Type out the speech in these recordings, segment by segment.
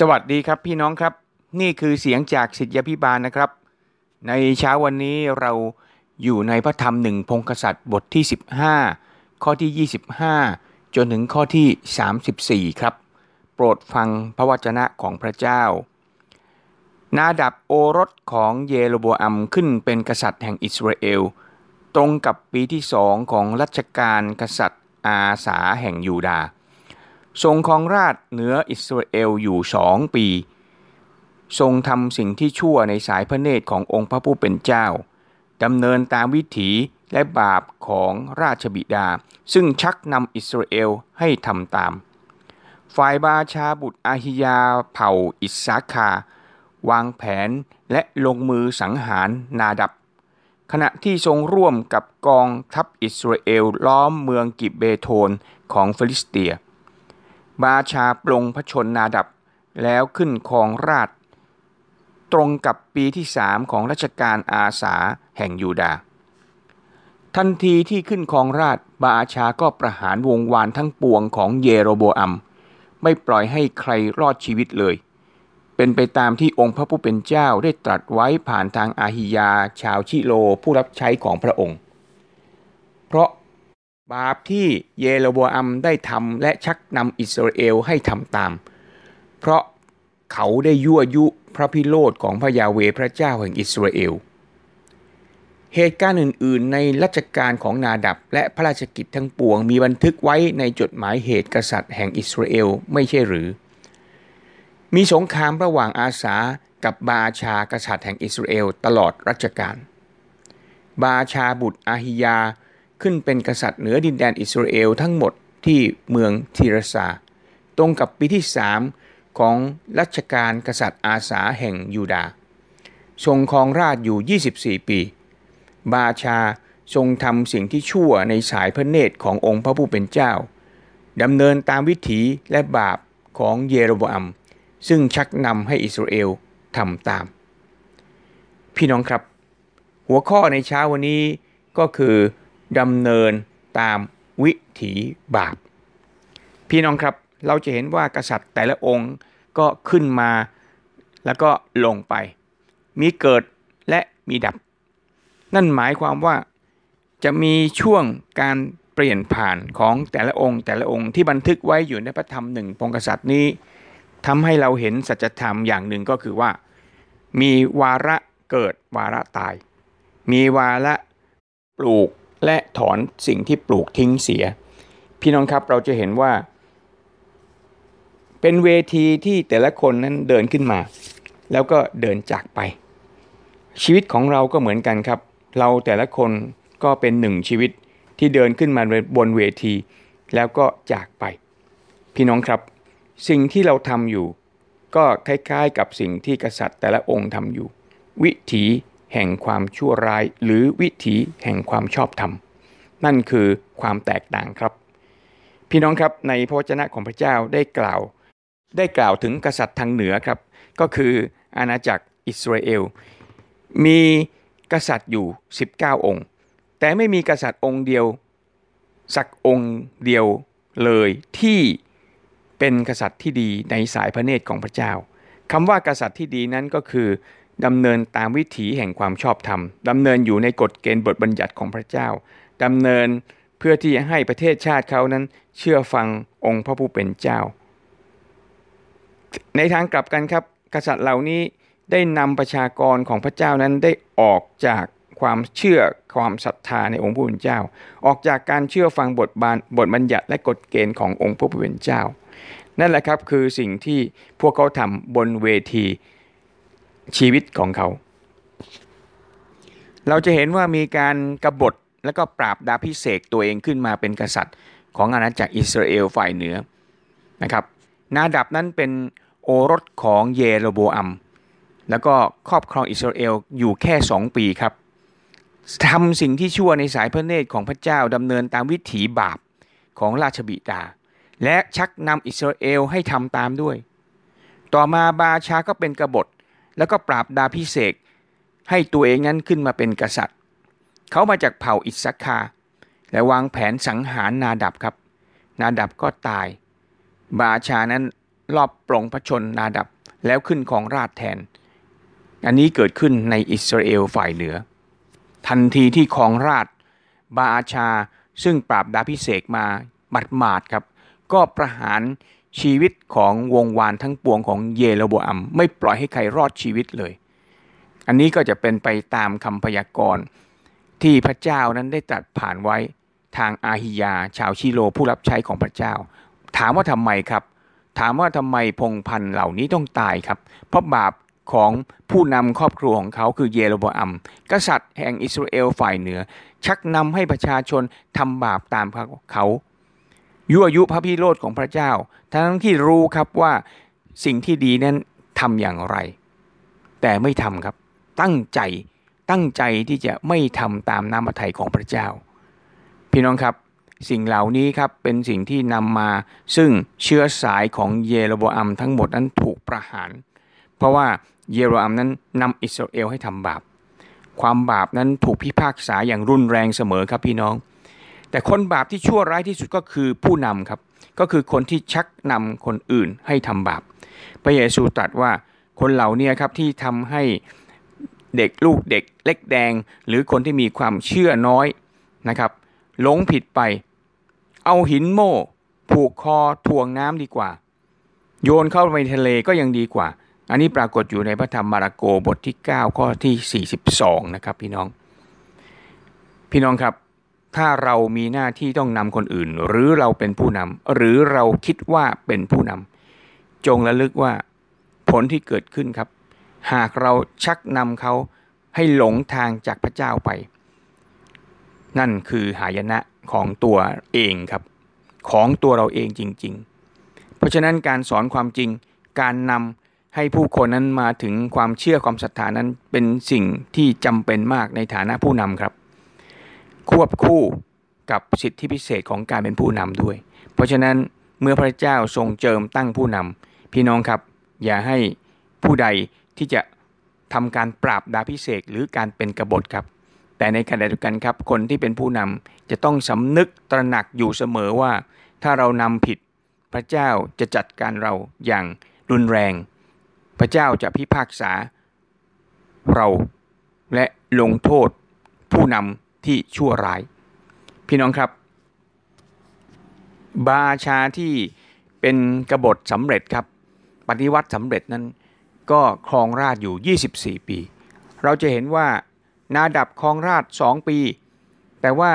สวัสดีครับพี่น้องครับ นี่คือเสียงจากสิทธิพิบาลนะครับ ในเช้าวันนี้เราอยู่ในพระธรรมหนึ่งพงกษัตริย์บทที่ 15 ข้อที่ 25 จนถึงข้อที่ 34 ครับ โปรดฟังพระวจนะของพระเจ้า นาดับโอรสของเยโรโบอัมขึ้นเป็นกษัตริย์แห่งอิสราเอล ตรงกับปีที่สองของรัชกาลกษัตริย์อาสาแห่งยูดาห์ ทรงครองราชเหนืออิสราเอลอยู่สองปี ทรงทำสิ่งที่ชั่วในสายพระเนตรขององค์พระผู้เป็นเจ้าดำเนินตามวิถีและบาปของราชบิดา ซึ่งชักนำอิสราเอลให้ทำตาม ฝ่ายบาชาบุตรอาฮิยาเผ่าอิสาคา วางแผนและลงมือสังหารนาดับ ขณะที่ทรงร่วมกับกองทัพอิสราเอลล้อมเมืองกิบเบโทนของฟิลิสเตีย บาชาปลงพระชนม์นาดับแล้วขึ้นครองราชย์ ตรงกับปีที่สามของรัชกาลอาสาแห่งยูดา ทันทีที่ขึ้นครองราชย์บาชาก็ประหารวงศ์วานทั้งปวงของเยโรโบอัม ไม่ปล่อยให้ใครรอดชีวิตเลย เป็นไปตามที่องค์พระผู้เป็นเจ้าได้ตรัสไว้ผ่านทางอาฮิยาชาวชิโลผู้รับใช้ของพระองค์ เพราะ บาปที่เยโรโบอัมได้ทำและชักนำอิสราเอลให้ทำตาม เพราะเขาได้ยั่วยุพระพิโรธของพระยาเวพระเจ้าแห่งอิสราเอล เหตุการณ์อื่น ๆ ในรัชกาลของนาดับและพระราชกิจทั้งปวงมีบันทึกไว้ในจดหมายเหตุกษัตริย์แห่งอิสราเอลไม่ใช่หรือ มีสงครามระหว่างอาสากับบาชากษัตริย์แห่งอิสราเอลตลอดรัชกาล บาชาบุตรอาฮิยา ขึ้นเป็นกษัตริย์เหนือดินแดนอิสราเอลทั้งหมดที่เมืองทีรซาตรงกับปีที่สามของรัชกาลกษัตริย์อาสาแห่งยูดาทรงครองราชอยู่ 24 ปี บาชาทรงทำสิ่งที่ชั่วในสายพระเนตรขององค์พระผู้เป็นเจ้าดำเนินตามวิถีและบาปของเยโรบอัม ซึ่งชักนำให้อิสราเอลทำตาม พี่น้องครับ หัวข้อในเช้าวันนี้ก็คือ ดำเนินตามวิถีบาป พี่น้องครับเราจะเห็นว่ากษัตริย์แต่ละองค์ก็ขึ้นมาแล้วก็ลงไป มีเกิดและมีดับ นั่นหมายความว่าจะมีช่วงการเปลี่ยนผ่านของแต่ละองค์ แต่ละองค์ที่บันทึกไว้อยู่ในพระธรรมหนึ่งพงกษัตริย์นี้ทำให้เราเห็นสัจธรรมอย่างหนึ่งก็คือว่า มีวาระเกิดวาระตาย มีวาระปลูก และถอนสิ่งที่ปลูกทิ้งเสีย พี่น้องครับเราจะเห็นว่า เป็นเวทีที่แต่ละคนนั้นเดินขึ้นมา แล้วก็เดินจากไป ชีวิตของเราก็เหมือนกันครับ เราแต่ละคนก็เป็นหนึ่งชีวิตที่เดินขึ้นมาบนเวที แล้วก็จากไป พี่น้องครับ สิ่งที่เราทำอยู่ ก็คล้ายๆกับสิ่งที่กษัตริย์แต่ละองค์ทำอยู่ วิถี แห่งความชั่วร้ายหรือวิถีแห่งความชอบธรรม นั่นคือความแตกต่างครับ พี่น้องครับในพระวจนะของพระเจ้าได้กล่าว ได้กล่าวถึงกษัตริย์ทางเหนือครับ ก็คืออาณาจักรอิสราเอล มีกษัตริย์อยู่ 19 องค์ แต่ไม่มีกษัตริย์องค์เดียว สักองค์เดียวเลยที่เป็นกษัตริย์ที่ดีในสายพระเนตรของพระเจ้าคำว่ากษัตริย์ที่ดีนั้นก็คือ ดำเนินตามวิถีแห่งความชอบธรรมดำเนินอยู่ในกฎเกณฑ์บทบัญญัติของพระเจ้าดำเนินเพื่อที่จะให้ประเทศชาติเขานั้น เชื่อฟังองค์พระผู้เป็นเจ้า ในทางกลับกันครับ กษัตริย์เหล่านี้ได้นำประชากรของพระเจ้านั้นได้ออกจากความเชื่อความศรัทธาในองค์พระผู้เป็นเจ้า ออกจากการเชื่อฟังบทบานบทบัญญัติและกฎเกณฑ์ขององค์พระผู้เป็นเจ้า นั่นแหละครับคือสิ่งที่พวกเขาทำบนเวที ชีวิตของเขา เราจะเห็นว่ามีการกรบฏและก็ปราบดาพิเศษตัวเองขึ้นมาเป็นกษัตริย์ ของอาณาจักรอิสราเอลฝ่ายเหนือนะครับ นาดับนั้นเป็นโอรสของเยโรโบอัม แล้วก็ครอบครองอิสราเอลอยู่แค่สองปีครับทำสิ่งที่ชั่วในสายพระเนตรของพระเจ้าดำเนินตามวิถีบาปของราชบิดา และชักนำอิสราเอลให้ทำตามด้วย ต่อมาบาชาก็เป็นกบฏ แล้วก็ปราบดาพิเศษให้ตัวเองนั้นขึ้นมาเป็นกษัตริย์ เขามาจากเผ่าอิสคา และวางแผนสังหารนาดับครับ นาดับก็ตาย บาชานั้นรอบปลงพระชนนาดับแล้วขึ้นของราชแทน อันนี้เกิดขึ้นในอิสราเอลฝ่ายเหนือ ทันทีที่ของราช บาอาชาซึ่งปราบดาพิเศษมาบัดมาดครับ ก็ประหาร ชีวิตของวงวานทั้งปวงของเยโรโบอัม ไม่ปล่อยให้ใครรอดชีวิตเลย อันนี้ก็จะเป็นไปตามคำพยากรณ์ที่พระเจ้านั้นได้ตรัสผ่านไว้ทางอาฮิยา ชาวชิโลผู้รับใช้ของพระเจ้า ถามว่าทำไมครับ ถามว่าทำไมพงพันเหล่านี้ต้องตายครับ เพราะบาปของผู้นำครอบครัวของเขาคือเยโรบอัม กษัตริย์แห่งอิสราเอลฝ่ายเหนือ ชักนำให้ประชาชนทำบาปตามเขา ยั่วยุพระพิโรธของพระเจ้า ทั้งที่รู้ครับว่าสิ่งที่ดีนั้นทำอย่างไร แต่ไม่ทำครับ ตั้งใจตั้งใจที่จะไม่ทำตามน้ำพระทัยของพระเจ้า พี่น้องครับสิ่งเหล่านี้ครับเป็นสิ่งที่นำมาซึ่งเชื้อสายของเยโรโบอัมทั้งหมดนั้นถูกประหาร เพราะว่าเยโรอัมนั้นนำอิสราเอลให้ทำบาป ความบาปนั้นถูกพิพากษาอย่างรุนแรงเสมอครับพี่น้อง แต่คนบาปที่ชั่วร้ายที่สุดก็คือผู้นำครับ ก็คือคนที่ชักนำคนอื่นให้ทำบาป พระเยซูตรัสว่าคนเหล่านี้ครับที่ทำให้เด็กลูกเด็กเล็กแดง หรือคนที่มีความเชื่อน้อยนะครับหลงผิดไป เอาหินโม่ผูกคอถ่วงน้ำดีกว่า โยนเข้าไปทะเลก็ยังดีกว่า อันนี้ปรากฏอยู่ในพระธรรมมาระโกบทที่ 9 ข้อที่ 42 นะครับพี่น้อง พี่น้องครับ ถ้าเรามีหน้าที่ต้องนำคนอื่น หรือเราเป็นผู้นำหรือเราคิดว่าเป็นผู้นำจงระลึกว่าผลที่เกิดขึ้นครับ หากเราชักนำเขาให้หลงทางจากพระเจ้าไป นั่นคือหายนะของตัวเองครับ ของตัวเราเองจริง ๆ เพราะฉะนั้นการสอนความจริงการนำให้ผู้คนนั้นมาถึงความเชื่อความศรัทธานั้นเป็นสิ่งที่จำเป็นมากในฐานะผู้นำครับ ควบคู่กับสิทธิพิเศษของการเป็นผู้นำด้วย เพราะฉะนั้นเมื่อพระเจ้าทรงเจิมตั้งผู้นำพี่น้องครับ อย่าให้ผู้ใดที่จะทำการปราบดาพิเศษหรือการเป็นกบฏครับ แต่ในขณะเดียวกันครับ คนที่เป็นผู้นำจะต้องสำนึกตระหนักอยู่เสมอว่า ถ้าเรานำผิด พระเจ้าจะจัดการเราอย่างรุนแรง พระเจ้าจะพิพากษาเราและลงโทษผู้นำ ที่ชั่วร้าย พี่น้องครับ บาชาที่เป็นกบฏสำเร็จครับ ปฏิวัติสำเร็จนั้นก็ครองราชอยู่ 24 ปี เราจะเห็นว่านาดับครองราชสองปี แต่ว่า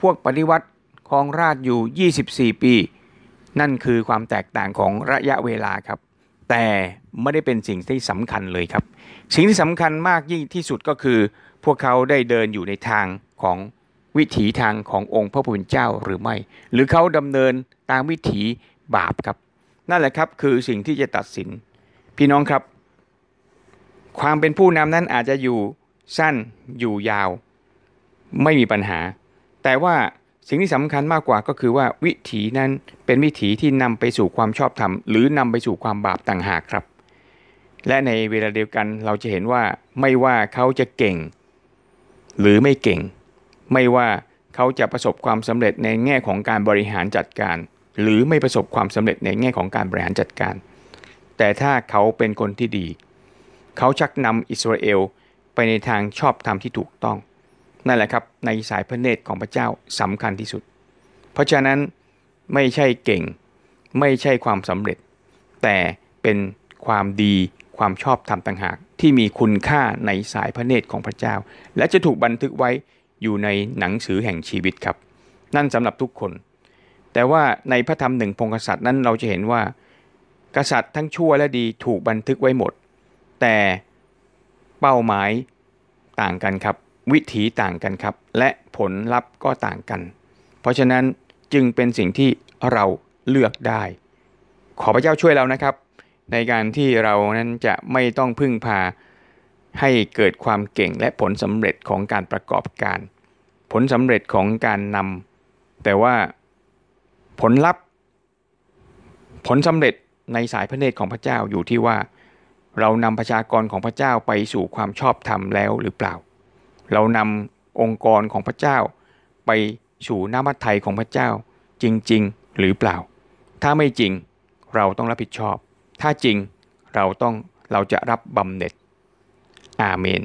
พวกปฏิวัติครองราชอยู่ 24 ปี นั่นคือความแตกต่างของระยะเวลาครับ แต่ไม่ได้เป็นสิ่งที่สำคัญเลยครับ สิ่งที่สำคัญมากยิ่งที่สุดก็คือ พวกเขาได้เดินอยู่ในทางของวิถีทางขององค์พระผู้เป็นเจ้าหรือไม่ หรือเขาดำเนินตามวิถีบาปครับ นั่นแหละครับคือสิ่งที่จะตัดสิน พี่น้องครับ ความเป็นผู้นำนั้นอาจจะอยู่สั้นอยู่ยาว ไม่มีปัญหา แต่ว่าสิ่งที่สำคัญมากกว่าก็คือว่าวิถีนั้นเป็นวิถีที่นำไปสู่ความชอบธรรม หรือนำไปสู่ความบาปต่างหากครับ และในเวลาเดียวกันเราจะเห็นว่าไม่ว่าเขาจะเก่ง หรือไม่เก่ง ไม่ว่าเขาจะประสบความสำเร็จในแง่ของการบริหารจัดการ หรือไม่ประสบความสำเร็จในแง่ของการบริหารจัดการ แต่ถ้าเขาเป็นคนที่ดี เขาชักนำอิสราเอลไปในทางชอบธรรมที่ถูกต้อง นั่นแหละครับในสายพระเนตรของพระเจ้าสำคัญที่สุด เพราะฉะนั้นไม่ใช่เก่ง ไม่ใช่ความสำเร็จ แต่เป็นความดี ความชอบธรรมต่างหาก ที่มีคุณค่าในสายพระเนตรของพระเจ้า และจะถูกบันทึกไว้อยู่ในหนังสือแห่งชีวิตครับ นั่นสำหรับทุกคน แต่ว่าในพระธรรมหนึ่งพงกษัตริย์นั้นเราจะเห็นว่า กษัตริย์ทั้งชั่วและดีถูกบันทึกไว้หมด แต่เป้าหมายต่างกันครับ วิถีต่างกันครับ และผลลัพธ์ก็ต่างกัน เพราะฉะนั้นจึงเป็นสิ่งที่เราเลือกได้ ขอพระเจ้าช่วยเรานะครับ ในการที่เรานั้นจะไม่ต้องพึ่งพาให้เกิดความเก่งและผลสำเร็จของการประกอบการ ผลสำเร็จของการนำแต่ว่าผลลัพธ์ ผลสำเร็จในสายพระเนตรของพระเจ้าอยู่ที่ว่า เรานำประชากรของพระเจ้าไปสู่ความชอบธรรมแล้วหรือเปล่า เรานำองค์กรของพระเจ้า ไปสู่น้ำมัทไทยของพระเจ้าจริง ๆ หรือเปล่า ถ้าไม่จริงเราต้องรับผิดชอบ ถ้าจริงเราต้องเราจะรับบำเหน็จ อาเมน